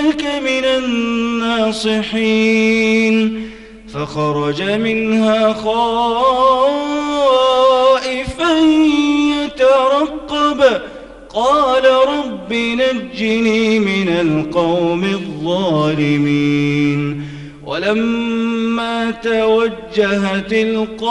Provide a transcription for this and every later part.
لك من الناصحين فخرج منها خائفا يترقب. قال رب نجني من القوم الظالمين. ولما توجه تلقاء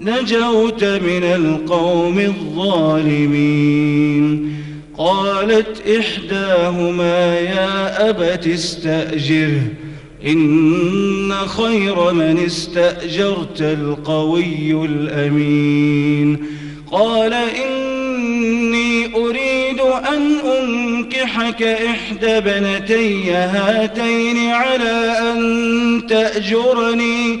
نجوت من القوم الظالمين. قالت إحداهما يا أبت استأجره إن خير من استأجرت القوي الأمين. قال إني أريد أن أنكحك إحدى بنتي هاتين على أن تأجرني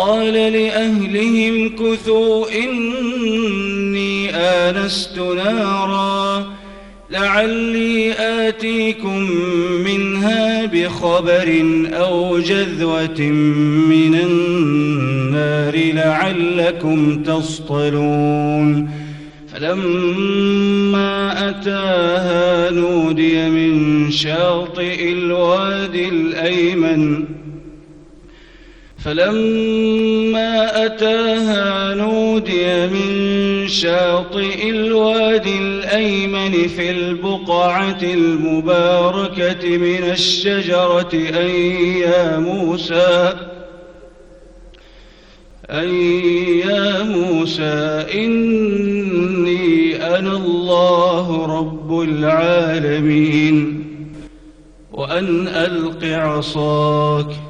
قال لأهلهم كثوا إني آنست نارا لعلي آتيكم منها بخبر أو جذوة من النار لعلكم تصطلون. فلما أتاها نودي من شاطئ الوادي الأيمن فلما أتاها نودي من شاطئ الوادي الأيمن في البقعة المباركة من الشجرة أي يا موسى أي يا موسى إني أنا الله رب العالمين وأن ألق عصاك.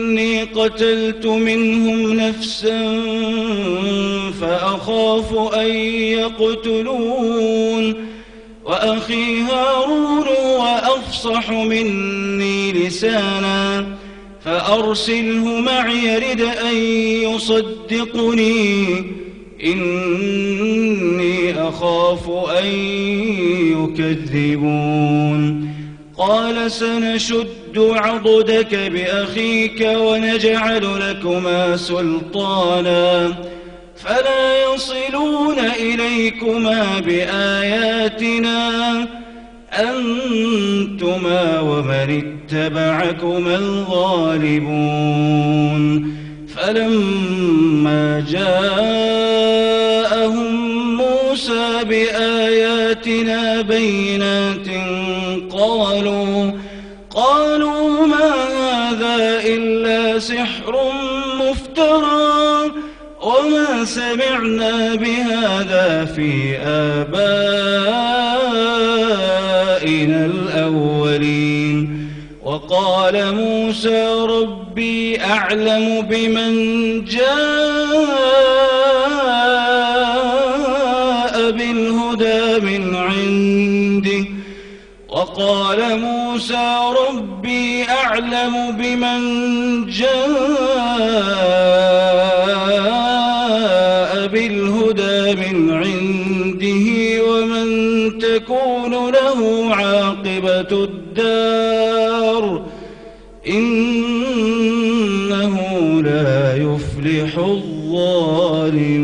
قتلت منهم نفسا فأخاف أن يقتلون وأخي هارون وأفصح مني لسانا فأرسله معي رد أن يصدقني إني أخاف أن يكذبون قال سنشد عضدك بأخيك ونجعل لكما سلطانا فلا يصلون إليكما بآياتنا أنتما ومن اتبعكما الغالبون فلما جاءهم موسى بآياتنا بينات قالوا قالوا سمعنا بهذا في آبائنا الأولين. وقال موسى ربي أعلم بمن جاء بالهدى من عنده. وقال موسى ربي أعلم بمن جاء بالهدى من عنده ومن تكون له عاقبة الدار إنه لا يفلح الظالمون.